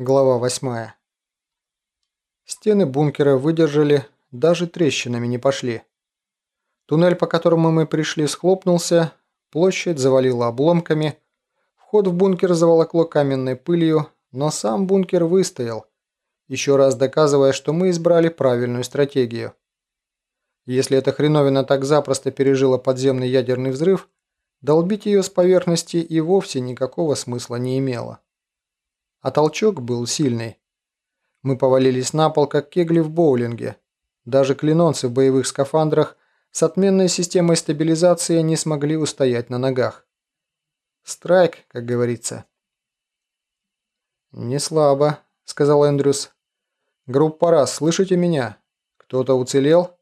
Глава 8. Стены бункера выдержали, даже трещинами не пошли. Туннель, по которому мы пришли, схлопнулся, площадь завалила обломками, вход в бункер заволокло каменной пылью, но сам бункер выстоял, еще раз доказывая, что мы избрали правильную стратегию. Если эта хреновина так запросто пережила подземный ядерный взрыв, долбить ее с поверхности и вовсе никакого смысла не имело а толчок был сильный. Мы повалились на пол, как кегли в боулинге. Даже клинонцы в боевых скафандрах с отменной системой стабилизации не смогли устоять на ногах. Страйк, как говорится. «Не слабо», — сказал Эндрюс. «Группа раз, слышите меня? Кто-то уцелел?»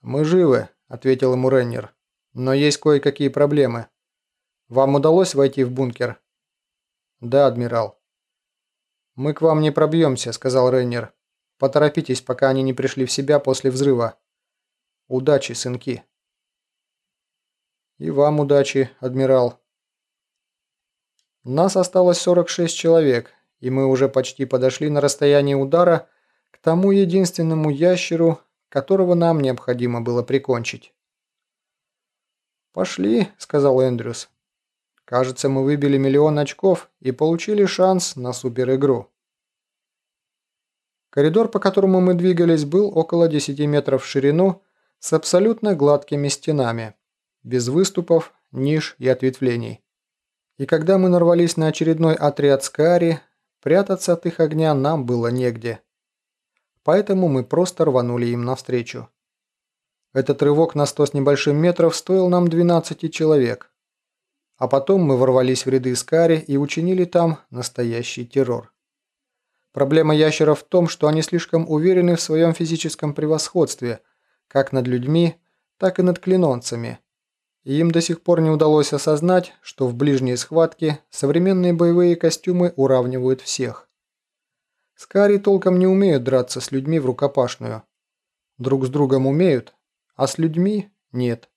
«Мы живы», — ответил ему Реннер. «Но есть кое-какие проблемы. Вам удалось войти в бункер?» «Да, адмирал». «Мы к вам не пробьемся», — сказал Рейнер. «Поторопитесь, пока они не пришли в себя после взрыва. Удачи, сынки». «И вам удачи, адмирал». Нас осталось 46 человек, и мы уже почти подошли на расстояние удара к тому единственному ящеру, которого нам необходимо было прикончить. «Пошли», — сказал Эндрюс. Кажется, мы выбили миллион очков и получили шанс на суперигру. Коридор, по которому мы двигались, был около 10 метров в ширину с абсолютно гладкими стенами, без выступов, ниш и ответвлений. И когда мы нарвались на очередной отряд Скари, прятаться от их огня нам было негде. Поэтому мы просто рванули им навстречу. Этот рывок на 100 с небольшим метров стоил нам 12 человек. А потом мы ворвались в ряды Скари и учинили там настоящий террор. Проблема ящеров в том, что они слишком уверены в своем физическом превосходстве, как над людьми, так и над клинонцами. И им до сих пор не удалось осознать, что в ближней схватке современные боевые костюмы уравнивают всех. Скари толком не умеют драться с людьми в рукопашную. Друг с другом умеют, а с людьми нет.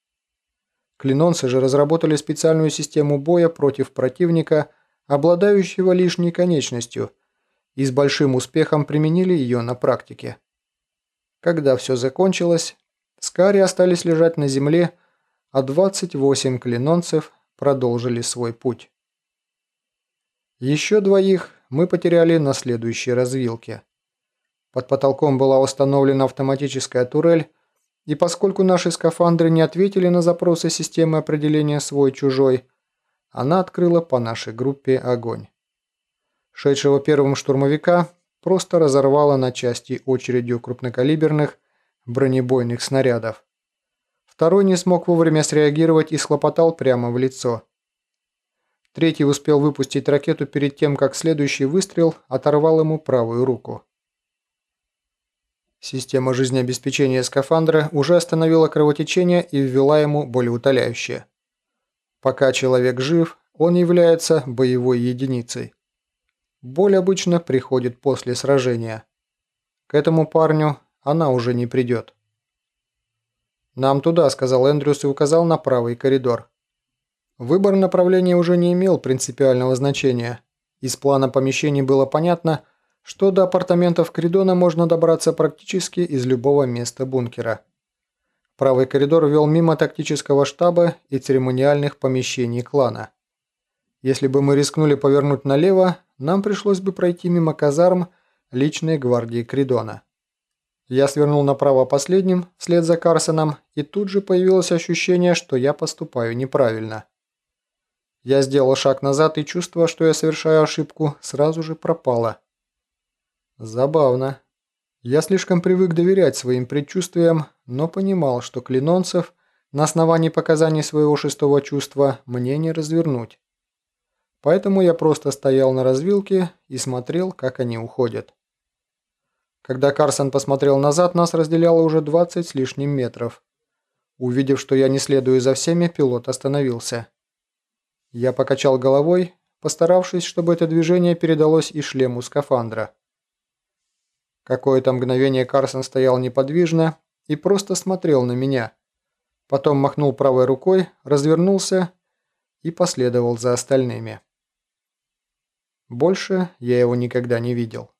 Клинонцы же разработали специальную систему боя против противника, обладающего лишней конечностью, и с большим успехом применили ее на практике. Когда все закончилось, Скари остались лежать на земле, а 28 клинонцев продолжили свой путь. Еще двоих мы потеряли на следующей развилке. Под потолком была установлена автоматическая турель, и поскольку наши скафандры не ответили на запросы системы определения свой-чужой, она открыла по нашей группе огонь. Шедшего первым штурмовика просто разорвала на части очередью крупнокалиберных бронебойных снарядов. Второй не смог вовремя среагировать и схлопотал прямо в лицо. Третий успел выпустить ракету перед тем, как следующий выстрел оторвал ему правую руку. Система жизнеобеспечения скафандра уже остановила кровотечение и ввела ему болеутоляющее. Пока человек жив, он является боевой единицей. Боль обычно приходит после сражения. К этому парню она уже не придет. «Нам туда», – сказал Эндрюс и указал на правый коридор. Выбор направления уже не имел принципиального значения. Из плана помещений было понятно – что до апартаментов Кридона можно добраться практически из любого места бункера. Правый коридор вел мимо тактического штаба и церемониальных помещений клана. Если бы мы рискнули повернуть налево, нам пришлось бы пройти мимо казарм личной гвардии Кридона. Я свернул направо последним, вслед за Карсоном, и тут же появилось ощущение, что я поступаю неправильно. Я сделал шаг назад, и чувство, что я совершаю ошибку, сразу же пропало. Забавно. Я слишком привык доверять своим предчувствиям, но понимал, что клинонцев на основании показаний своего шестого чувства мне не развернуть. Поэтому я просто стоял на развилке и смотрел, как они уходят. Когда Карсон посмотрел назад, нас разделяло уже 20 с лишним метров. Увидев, что я не следую за всеми, пилот остановился. Я покачал головой, постаравшись, чтобы это движение передалось и шлему скафандра. Какое-то мгновение Карсон стоял неподвижно и просто смотрел на меня. Потом махнул правой рукой, развернулся и последовал за остальными. Больше я его никогда не видел.